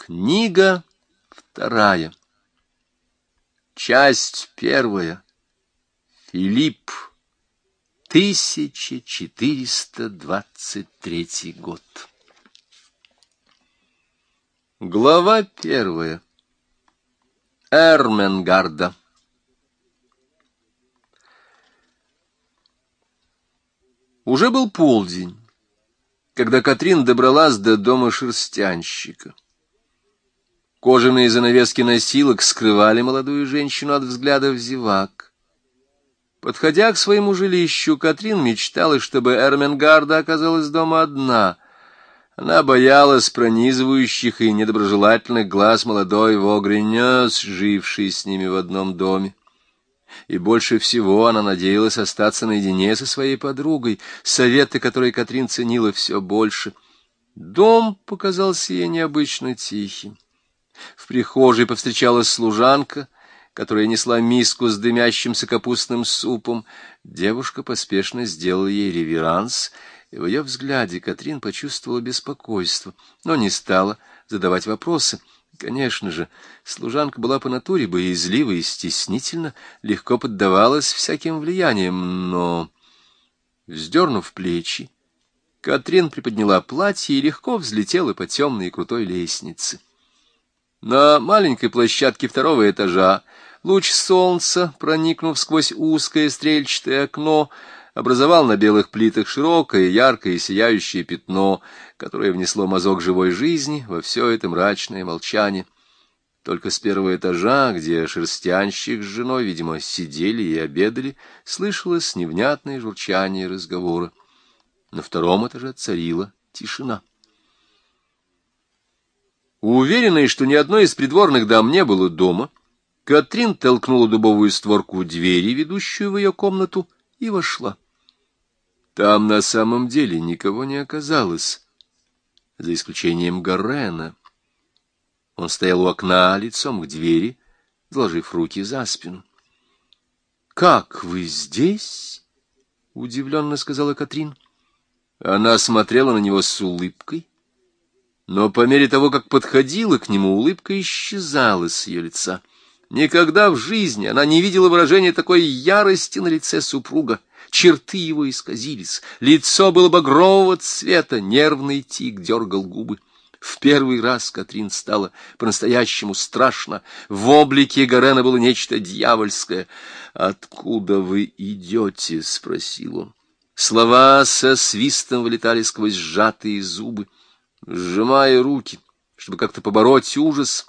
Книга вторая. Часть первая. Филипп. 1423 год. Глава первая. Эрменгарда. Уже был полдень, когда Катрин добралась до дома шерстянщика. Кожаные занавески носилок скрывали молодую женщину от взглядов зевак. Подходя к своему жилищу, Катрин мечтала, чтобы Эрменгарда оказалась дома одна. Она боялась пронизывающих и недоброжелательных глаз молодой Вогренес, жившей с ними в одном доме. И больше всего она надеялась остаться наедине со своей подругой, советы которой Катрин ценила все больше. Дом показался ей необычно тихим. В прихожей повстречалась служанка, которая несла миску с дымящимся капустным супом. Девушка поспешно сделала ей реверанс, и в ее взгляде Катрин почувствовала беспокойство, но не стала задавать вопросы. Конечно же, служанка была по натуре боязлива и стеснительна, легко поддавалась всяким влияниям, но, вздернув плечи, Катрин приподняла платье и легко взлетела по темной и крутой лестнице. На маленькой площадке второго этажа луч солнца, проникнув сквозь узкое стрельчатое окно, образовал на белых плитах широкое, яркое и сияющее пятно, которое внесло мазок живой жизни во все это мрачное молчание. Только с первого этажа, где шерстянщик с женой, видимо, сидели и обедали, слышалось невнятное журчание разговора. На втором этаже царила тишина. Уверенная, что ни одной из придворных дам не было дома, Катрин толкнула дубовую створку двери, ведущую в ее комнату, и вошла. Там на самом деле никого не оказалось, за исключением Гарена. Он стоял у окна лицом к двери, сложив руки за спину. — Как вы здесь? — удивленно сказала Катрин. Она смотрела на него с улыбкой, но по мере того, как подходила к нему, улыбка исчезала с ее лица. Никогда в жизни она не видела выражения такой ярости на лице супруга. Черты его исказились, лицо было багрового цвета, нервный тик дергал губы. В первый раз Катрин стала по-настоящему страшно. В облике Гарена было нечто дьявольское. «Откуда вы идете?» — спросил он. Слова со свистом вылетали сквозь сжатые зубы. Сжимая руки, чтобы как-то побороть ужас,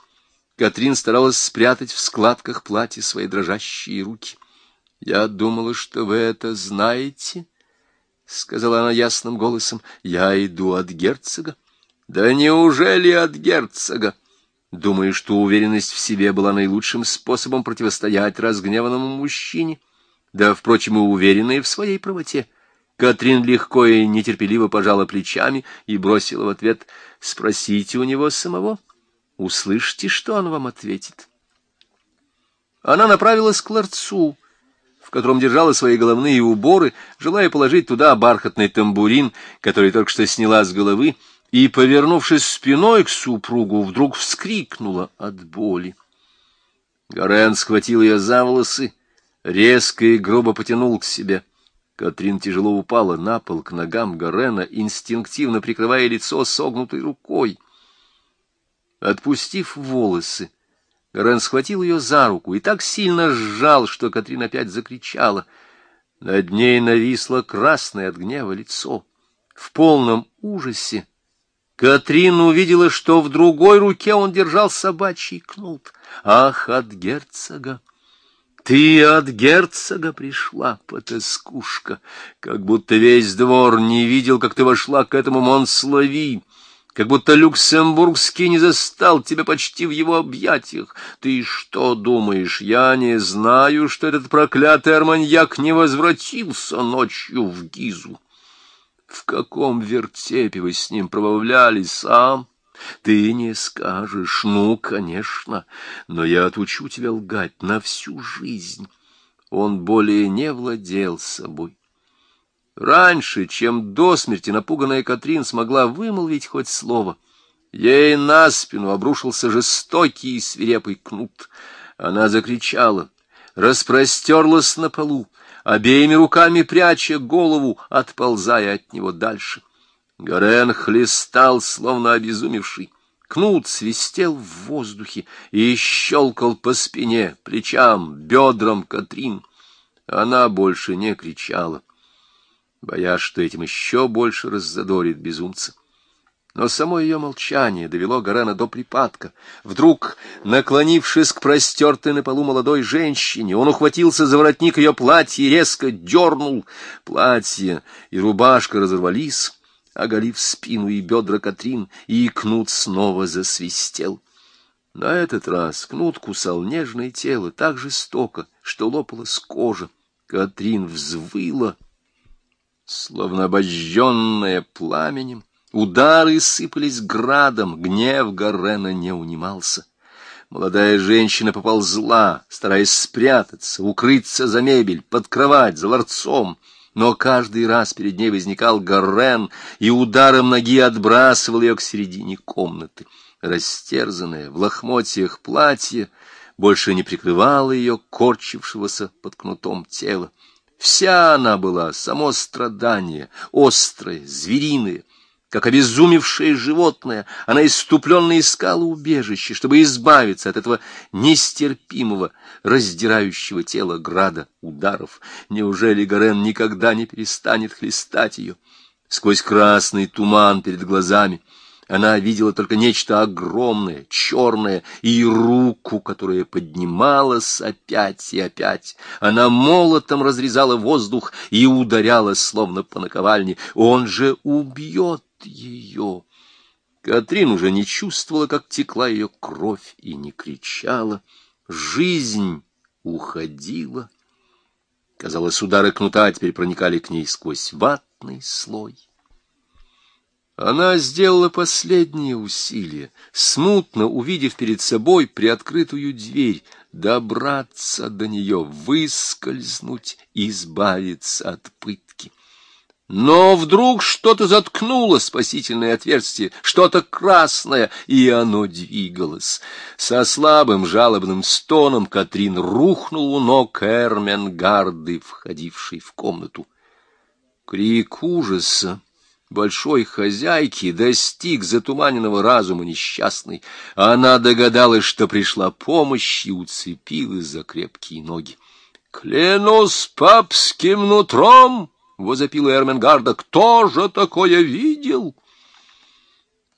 Катрин старалась спрятать в складках платья свои дрожащие руки. — Я думала, что вы это знаете, — сказала она ясным голосом. — Я иду от герцога. — Да неужели от герцога? Думаю, что уверенность в себе была наилучшим способом противостоять разгневанному мужчине, да, впрочем, и уверенная в своей правоте. — Катрин легко и нетерпеливо пожала плечами и бросила в ответ «Спросите у него самого, услышьте, что он вам ответит». Она направилась к ларцу, в котором держала свои головные уборы, желая положить туда бархатный тамбурин, который только что сняла с головы, и, повернувшись спиной к супругу, вдруг вскрикнула от боли. Горен схватил ее за волосы, резко и грубо потянул к себе — Катрин тяжело упала на пол к ногам Гарена, инстинктивно прикрывая лицо согнутой рукой. Отпустив волосы, Гарен схватил ее за руку и так сильно сжал, что Катрин опять закричала. Над ней нависло красное от гнева лицо. В полном ужасе Катрин увидела, что в другой руке он держал собачий кнут. Ах, от герцога! Ты от герцога пришла, потаскушка, как будто весь двор не видел, как ты вошла к этому Монслави, как будто Люксембургский не застал тебя почти в его объятиях. Ты что думаешь, я не знаю, что этот проклятый арманьяк не возвратился ночью в Гизу? В каком вертепе вы с ним пробавлялись, сам? Ты не скажешь, ну, конечно, но я отучу тебя лгать на всю жизнь. Он более не владел собой. Раньше, чем до смерти напуганная Катрин смогла вымолвить хоть слово, Ей на спину обрушился жестокий и свирепый кнут. Она закричала, распростерлась на полу, обеими руками пряча голову, отползая от него дальше. Горен хлестал, словно обезумевший. Кнут свистел в воздухе и щелкал по спине, плечам, бедрам Катрин. Она больше не кричала, боясь, что этим еще больше раззадорит безумца. Но само ее молчание довело Гарена до припадка. Вдруг, наклонившись к простертой на полу молодой женщине, он ухватился за воротник ее платья и резко дернул. Платье и рубашка разорвались, оголив спину и бедра Катрин, и кнут снова засвистел. На этот раз кнут кусал нежное тело так жестоко, что лопалась кожа. Катрин взвыла, словно обожженная пламенем. Удары сыпались градом, гнев Гарена не унимался. Молодая женщина поползла, стараясь спрятаться, укрыться за мебель, под кровать, за ларцом. Но каждый раз перед ней возникал Гарен и ударом ноги отбрасывал ее к середине комнаты. Растерзанное в лохмотьях платье больше не прикрывало ее корчившегося под кнутом тела. Вся она была само страдание, острое, звериное, как обезумевшее животное, она иступленно искала убежище, чтобы избавиться от этого нестерпимого, раздирающего тело града ударов. Неужели Горен никогда не перестанет хлестать ее? Сквозь красный туман перед глазами она видела только нечто огромное, черное, и руку, которая поднималась опять и опять. Она молотом разрезала воздух и ударяла, словно по наковальне. Он же убьет ее. Катрин уже не чувствовала, как текла ее кровь, и не кричала. Жизнь уходила. Казалось, удары кнута теперь проникали к ней сквозь ватный слой. Она сделала последнее усилие, смутно увидев перед собой приоткрытую дверь, добраться до нее, выскользнуть, избавиться от пытки. Но вдруг что-то заткнуло спасительное отверстие, что-то красное, и оно двигалось. Со слабым жалобным стоном Катрин рухнул у ног Эрменгарды, входившей в комнату. Крик ужаса большой хозяйки достиг затуманенного разума несчастной. Она догадалась, что пришла помощь и уцепилась за крепкие ноги. «Клянусь папским нутром!» Возопила Эрменгарда. «Кто же такое видел?»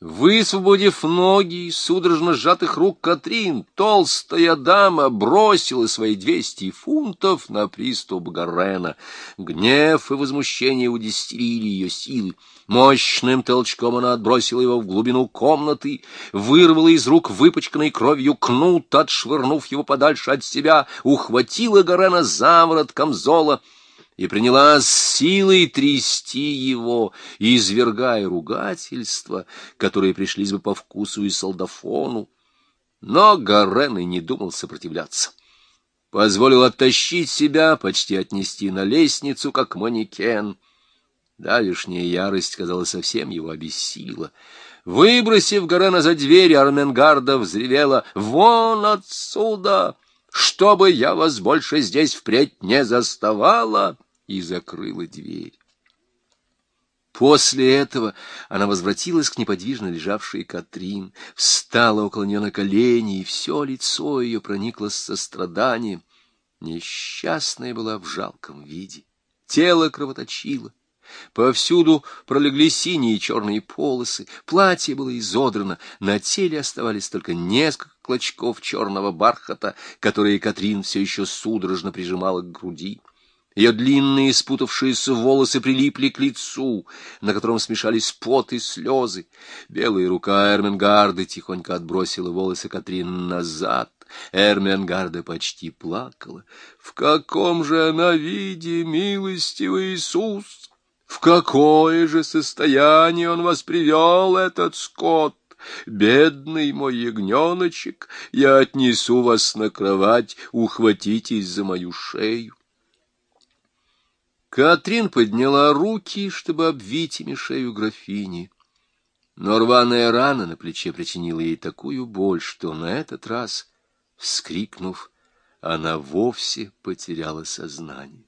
Высвободив ноги из судорожно сжатых рук Катрин, толстая дама бросила свои двести фунтов на приступ Гарена. Гнев и возмущение удестерили ее силы. Мощным толчком она отбросила его в глубину комнаты, вырвала из рук выпачканной кровью кнут, отшвырнув его подальше от себя, ухватила Гарена за ворот камзола — и принялась силой трясти его, извергая ругательства, которые пришлись бы по вкусу и солдафону. Но Гарен и не думал сопротивляться. Позволил оттащить себя, почти отнести на лестницу, как манекен. Давишняя ярость, казалось, совсем его обессилила. Выбросив Гарена за дверь, Арменгарда взревела «Вон отсюда! Чтобы я вас больше здесь впредь не заставала!» И закрыла дверь. После этого она возвратилась к неподвижно лежавшей Катрин, встала около нее на колени, и все лицо ее проникло с состраданием. Несчастная была в жалком виде, тело кровоточило, Повсюду пролегли синие и черные полосы, платье было изодрано, на теле оставались только несколько клочков черного бархата, которые Катрин все еще судорожно прижимала к груди. Ее длинные спутавшиеся волосы прилипли к лицу, на котором смешались пот и слезы. Белая рука Эрменгарды тихонько отбросила волосы Катрин назад. Эрменгарда почти плакала. В каком же она виде, милостивый Иисус? В какое же состояние он вас привел, этот скот? Бедный мой ягненочек, я отнесу вас на кровать, ухватитесь за мою шею. Катрин подняла руки, чтобы обвить ими шею графини. Но рваная рана на плече причинила ей такую боль, что на этот раз, вскрикнув, она вовсе потеряла сознание.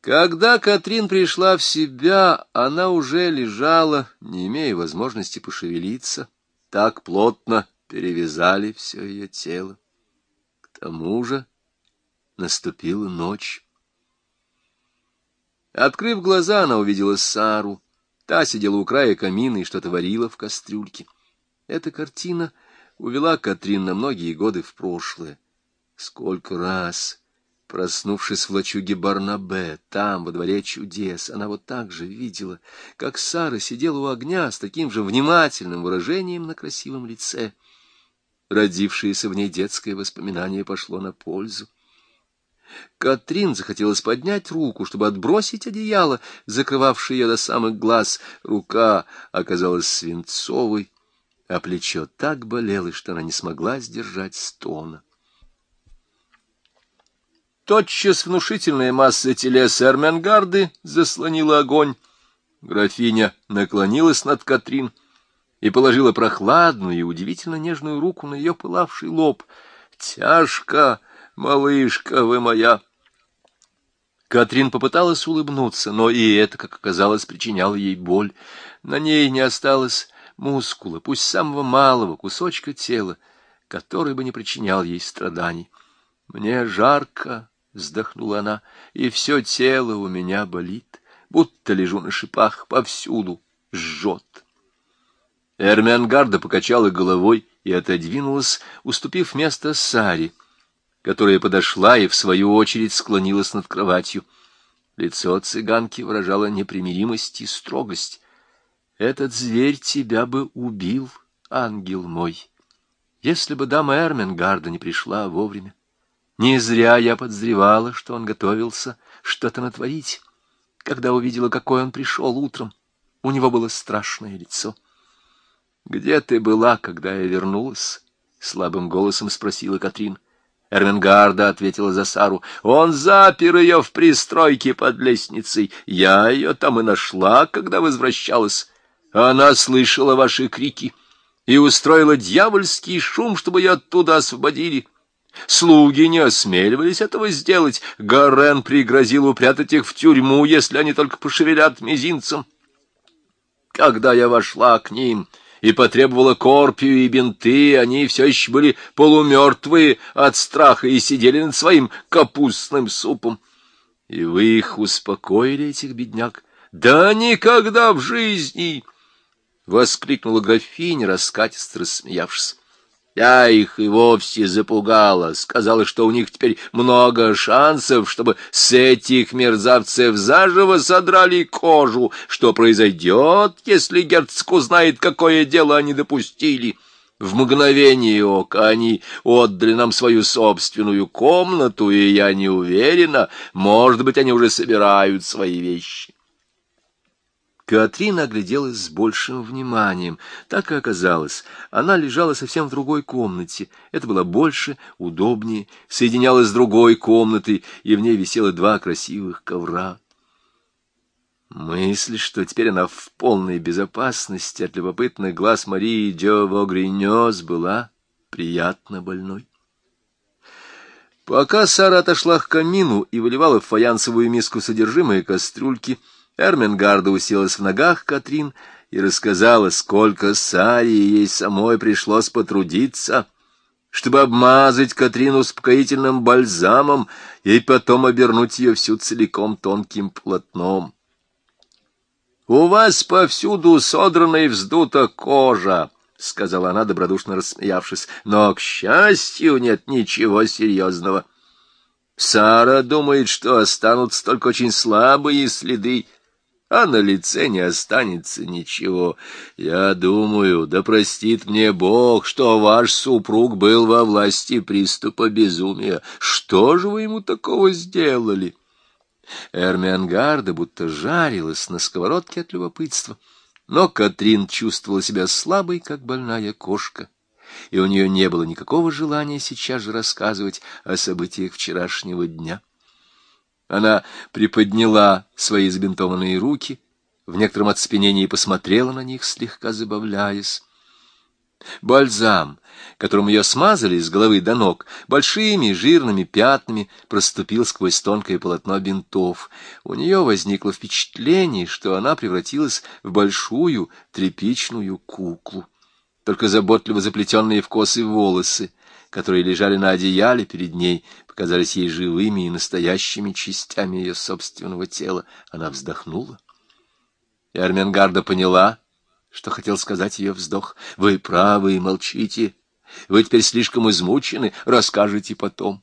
Когда Катрин пришла в себя, она уже лежала, не имея возможности пошевелиться. Так плотно перевязали все ее тело. К тому же наступила ночь. Открыв глаза, она увидела Сару. Та сидела у края камина и что-то варила в кастрюльке. Эта картина увела Катрин на многие годы в прошлое. Сколько раз Проснувшись в лачуге Барнабе, там, во дворе чудес, она вот так же видела, как Сара сидела у огня с таким же внимательным выражением на красивом лице. Родившееся в ней детское воспоминание пошло на пользу. Катрин захотелось поднять руку, чтобы отбросить одеяло, закрывавшее ее до самых глаз. Рука оказалась свинцовой, а плечо так болело, что она не смогла сдержать стона. Тотчас внушительная масса телес Эрменгарды заслонила огонь. Графиня наклонилась над Катрин и положила прохладную и удивительно нежную руку на ее пылавший лоб. «Тяжко, малышка вы моя!» Катрин попыталась улыбнуться, но и это, как оказалось, причиняло ей боль. На ней не осталось мускула, пусть самого малого кусочка тела, который бы не причинял ей страданий. «Мне жарко», вздохнула она, — и все тело у меня болит, будто лежу на шипах повсюду, жжет. Эрмиангарда покачала головой и отодвинулась, уступив место Саре, которая подошла и, в свою очередь, склонилась над кроватью. Лицо цыганки выражало непримиримость и строгость. «Этот зверь тебя бы убил, ангел мой, если бы дама Эрменгарда не пришла вовремя. Не зря я подозревала, что он готовился что-то натворить. Когда увидела, какой он пришел утром, у него было страшное лицо. «Где ты была, когда я вернулась?» — слабым голосом спросила Катрин. Эрменгарда ответила за Сару. «Он запер ее в пристройке под лестницей. Я ее там и нашла, когда возвращалась. Она слышала ваши крики и устроила дьявольский шум, чтобы ее оттуда освободили». Слуги не осмеливались этого сделать. Гарен пригрозил упрятать их в тюрьму, если они только пошевелят мизинцем. Когда я вошла к ним и потребовала корпию и бинты, они все еще были полумертвые от страха и сидели над своим капустным супом. И вы их успокоили, этих бедняк? Да никогда в жизни! — воскликнула графиня, раскатисто рассмеявшись. Я их и вовсе запугала, сказала, что у них теперь много шансов, чтобы с этих мерзавцев заживо содрали кожу, что произойдет, если герцог узнает, какое дело они допустили. В мгновение ока они отдали нам свою собственную комнату, и я не уверена, может быть, они уже собирают свои вещи. Катрина огляделась с большим вниманием. Так и оказалось. Она лежала совсем в другой комнате. Это было больше, удобнее, соединялась с другой комнатой, и в ней висело два красивых ковра. Мысль, что теперь она в полной безопасности от любопытных глаз Марии Дёво Гринёс была приятно больной. Пока Сара отошла к камину и выливала в фаянсовую миску содержимое кастрюльки, — Эрменгарда уселась в ногах Катрин и рассказала, сколько Саре ей самой пришлось потрудиться, чтобы обмазать Катрин успокоительным бальзамом и потом обернуть ее всю целиком тонким полотном. «У вас повсюду содрана и вздута кожа», — сказала она, добродушно рассмеявшись, — «но, к счастью, нет ничего серьезного». Сара думает, что останутся только очень слабые следы, а на лице не останется ничего. Я думаю, да простит мне Бог, что ваш супруг был во власти приступа безумия. Что же вы ему такого сделали? Эрмиангарда будто жарилась на сковородке от любопытства. Но Катрин чувствовала себя слабой, как больная кошка, и у нее не было никакого желания сейчас же рассказывать о событиях вчерашнего дня. Она приподняла свои забинтованные руки, в некотором оцепенении посмотрела на них, слегка забавляясь. Бальзам, которым ее смазали с головы до ног, большими жирными пятнами проступил сквозь тонкое полотно бинтов. У нее возникло впечатление, что она превратилась в большую тряпичную куклу. Только заботливо заплетенные в косы волосы, которые лежали на одеяле перед ней, показались ей живыми и настоящими частями ее собственного тела. Она вздохнула. И Арменгарда поняла, что хотел сказать ее вздох. «Вы правы и молчите. Вы теперь слишком измучены. Расскажете потом».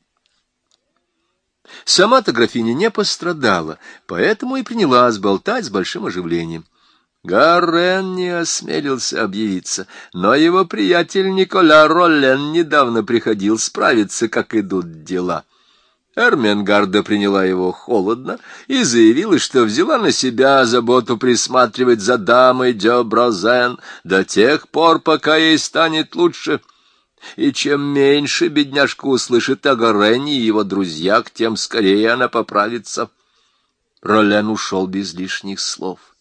Сама-то графиня не пострадала, поэтому и принялась болтать с большим оживлением. Гаррен не осмелился объявиться, но его приятель Николя Роллен недавно приходил справиться, как идут дела. Эрменгарда приняла его холодно и заявила, что взяла на себя заботу присматривать за дамой Дёброзен до тех пор, пока ей станет лучше. И чем меньше бедняжка услышит о Горене и его друзьях, тем скорее она поправится. Ролен ушел без лишних слов.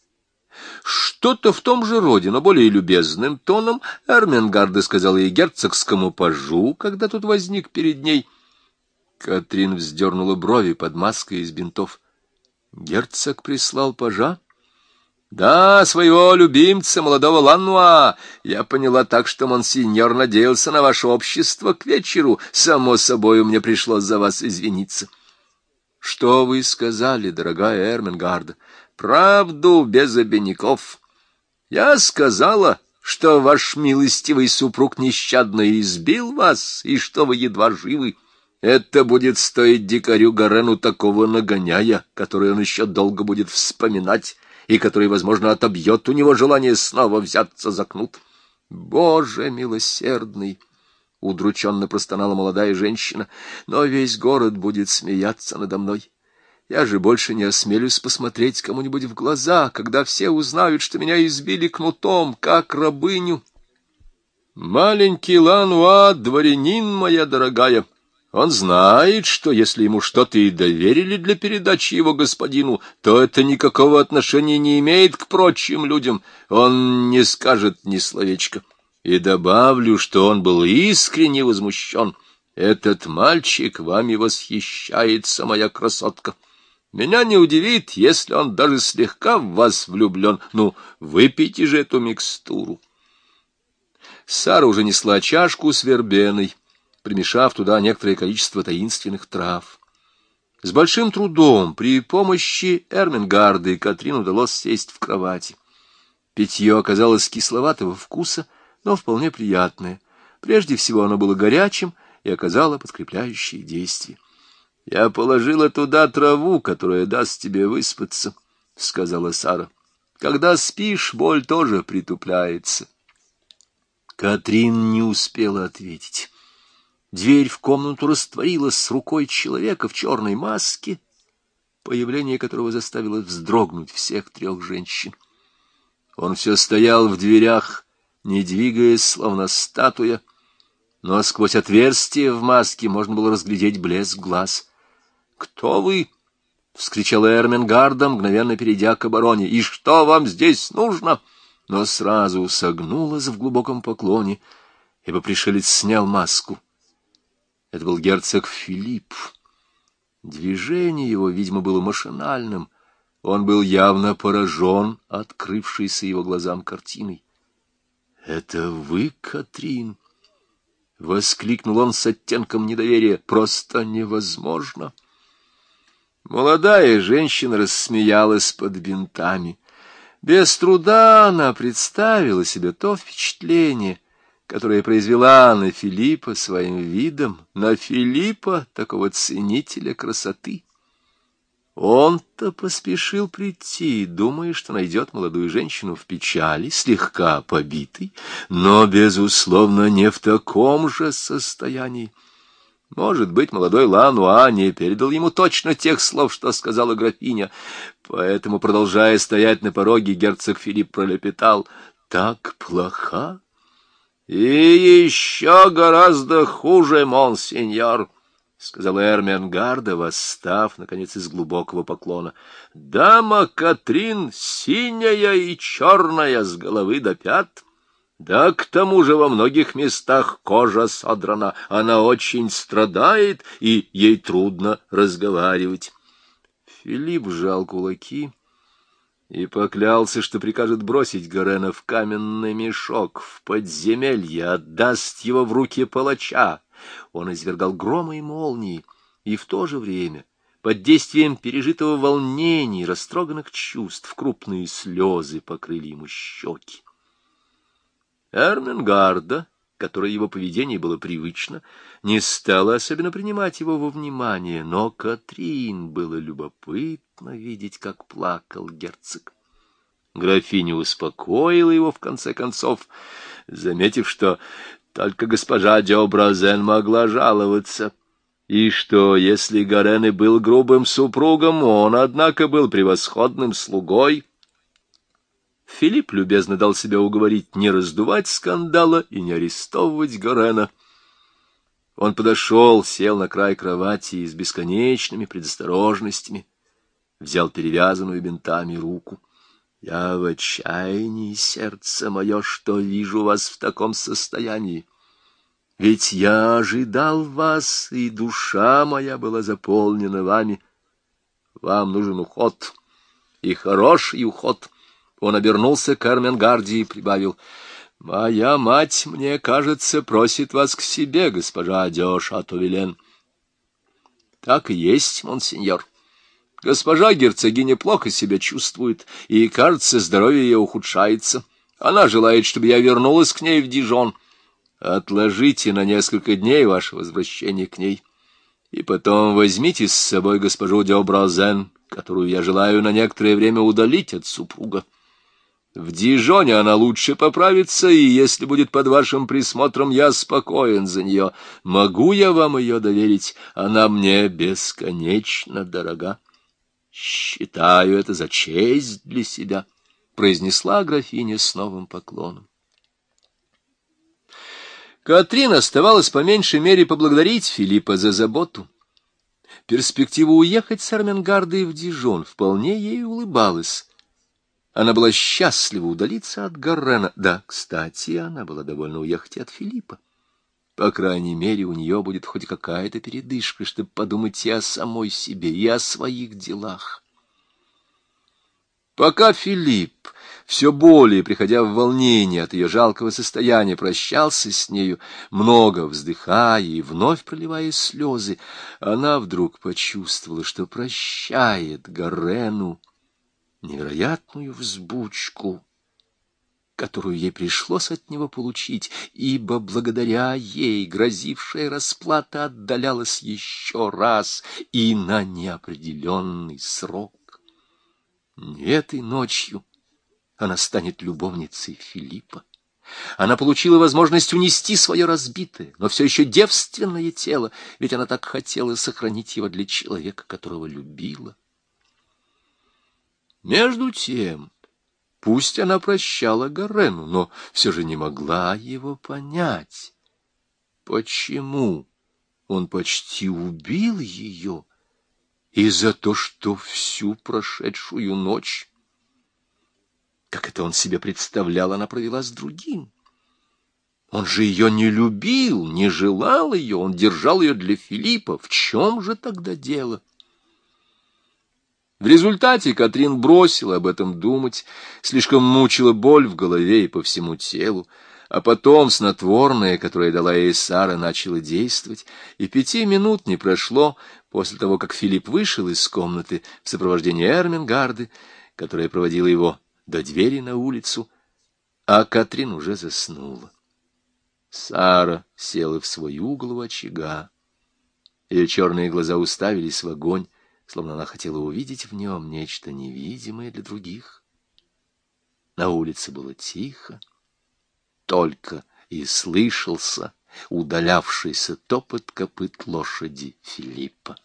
Что-то в том же роде, но более любезным тоном Эрменгарда сказала и герцогскому пажу, когда тут возник перед ней — Катрин вздернула брови под маской из бинтов. Герцог прислал пажа? Да, своего любимца, молодого Лануа. Я поняла так, что монсеньор надеялся на ваше общество к вечеру. Само собой, мне пришлось за вас извиниться. Что вы сказали, дорогая Эрменгарда? Правду без обиняков. Я сказала, что ваш милостивый супруг нещадно избил вас, и что вы едва живы. Это будет стоить дикарю Гарену такого нагоняя, который он еще долго будет вспоминать, и который, возможно, отобьет у него желание снова взяться за кнут. Боже милосердный! — удрученно простонала молодая женщина. — Но весь город будет смеяться надо мной. Я же больше не осмелюсь посмотреть кому-нибудь в глаза, когда все узнают, что меня избили кнутом, как рабыню. — Маленький Лануа, дворянин моя дорогая! — он знает, что если ему что-то и доверили для передачи его господину, то это никакого отношения не имеет к прочим людям. Он не скажет ни словечка. И добавлю, что он был искренне возмущен. Этот мальчик вами восхищается, моя красотка. Меня не удивит, если он даже слегка в вас влюблен. Ну, выпейте же эту микстуру. Сара уже несла чашку с вербеной примешав туда некоторое количество таинственных трав. С большим трудом при помощи Эрмингарда и Катрин удалось сесть в кровати. Питье оказалось кисловатого вкуса, но вполне приятное. Прежде всего оно было горячим и оказало подкрепляющее действие. — Я положила туда траву, которая даст тебе выспаться, — сказала Сара. — Когда спишь, боль тоже притупляется. Катрин не успела ответить. Дверь в комнату растворилась с рукой человека в черной маске, появление которого заставило вздрогнуть всех трех женщин. Он все стоял в дверях, не двигаясь, словно статуя, но сквозь отверстие в маске можно было разглядеть блеск глаз. «Кто вы?» — вскричал Эрменгарда, мгновенно перейдя к обороне. «И что вам здесь нужно?» Но сразу согнулась в глубоком поклоне, ибо пришелец снял маску — это был герцог Филипп. Движение его, видимо, было машинальным. Он был явно поражен открывшейся его глазам картиной. — Это вы, Катрин? — воскликнул он с оттенком недоверия. — Просто невозможно! Молодая женщина рассмеялась под бинтами. Без труда она представила себе то впечатление, которая произвела на Филиппа своим видом, на Филиппа, такого ценителя красоты. Он-то поспешил прийти, думая, что найдет молодую женщину в печали, слегка побитой, но, безусловно, не в таком же состоянии. Может быть, молодой Лануа не передал ему точно тех слов, что сказала графиня, поэтому, продолжая стоять на пороге, герцог Филипп пролепетал «Так плоха?» — И еще гораздо хуже, монсеньор, — сказала Эрменгарда, восстав, наконец, из глубокого поклона. — Дама Катрин синяя и черная с головы до пят. Да к тому же во многих местах кожа содрана, она очень страдает, и ей трудно разговаривать. Филипп сжал кулаки и поклялся, что прикажет бросить Горена в каменный мешок, в подземелье, отдаст его в руки палача, он извергал громы и молнии, и в то же время, под действием пережитого волнения и растроганных чувств, крупные слезы покрыли ему щеки. Эрменгарда, которой его поведение было привычно, не стала особенно принимать его во внимание, но Катрин было любопытно видеть, как плакал герцог. Графиня успокоила его в конце концов, заметив, что только госпожа Дёбразен могла жаловаться. И что, если Горен и был грубым супругом, он, однако, был превосходным слугой. Филипп любезно дал себя уговорить не раздувать скандала и не арестовывать Горена. Он подошел, сел на край кровати и с бесконечными предосторожностями взял перевязанную бинтами руку. Я в отчаянии, сердце мое, что вижу вас в таком состоянии. Ведь я ожидал вас, и душа моя была заполнена вами. Вам нужен уход, и хороший уход. Он обернулся к Арменгарде и прибавил. «Моя мать, мне кажется, просит вас к себе, госпожа Адеша Тувелен». «Так и есть, монсеньор». Госпожа герцогиня плохо себя чувствует, и, кажется, здоровье ее ухудшается. Она желает, чтобы я вернулась к ней в Дижон. Отложите на несколько дней ваше возвращение к ней. И потом возьмите с собой госпожу Деобразен, которую я желаю на некоторое время удалить от супруга. В Дижоне она лучше поправится, и если будет под вашим присмотром, я спокоен за нее. Могу я вам ее доверить? Она мне бесконечно дорога. Считаю это за честь для себя, — произнесла графиня с новым поклоном. Катрин оставалась по меньшей мере поблагодарить Филиппа за заботу. Перспектива уехать с Арменгардой в Дижон вполне ей улыбалась. Она была счастлива удалиться от Гаррена. Да, кстати, она была довольна уехать от Филиппа. По крайней мере, у нее будет хоть какая-то передышка, чтобы подумать и о самой себе, и о своих делах. Пока Филипп, все более приходя в волнение от ее жалкого состояния, прощался с нею, много вздыхая и вновь проливая слезы, она вдруг почувствовала, что прощает Гарену невероятную взбучку которую ей пришлось от него получить, ибо благодаря ей грозившая расплата отдалялась еще раз и на неопределенный срок. Не этой ночью она станет любовницей Филиппа. Она получила возможность унести свое разбитое, но все еще девственное тело, ведь она так хотела сохранить его для человека, которого любила. Между тем... Пусть она прощала Гарену, но все же не могла его понять. Почему он почти убил ее? И за то, что всю прошедшую ночь, как это он себе представлял, она провела с другим. Он же ее не любил, не желал ее, он держал ее для Филиппа. В чем же тогда дело? — в результате Катрин бросила об этом думать, слишком мучила боль в голове и по всему телу, а потом снотворное, которое дала ей Сара, начало действовать, и пяти минут не прошло после того, как Филипп вышел из комнаты в сопровождении Эрмингарды, которая проводила его до двери на улицу, а Катрин уже заснула. Сара села в свой угол у очага. Ее черные глаза уставились в огонь, словно она хотела увидеть в нем нечто невидимое для других. На улице было тихо, только и слышался удалявшийся топот копыт лошади Филиппа.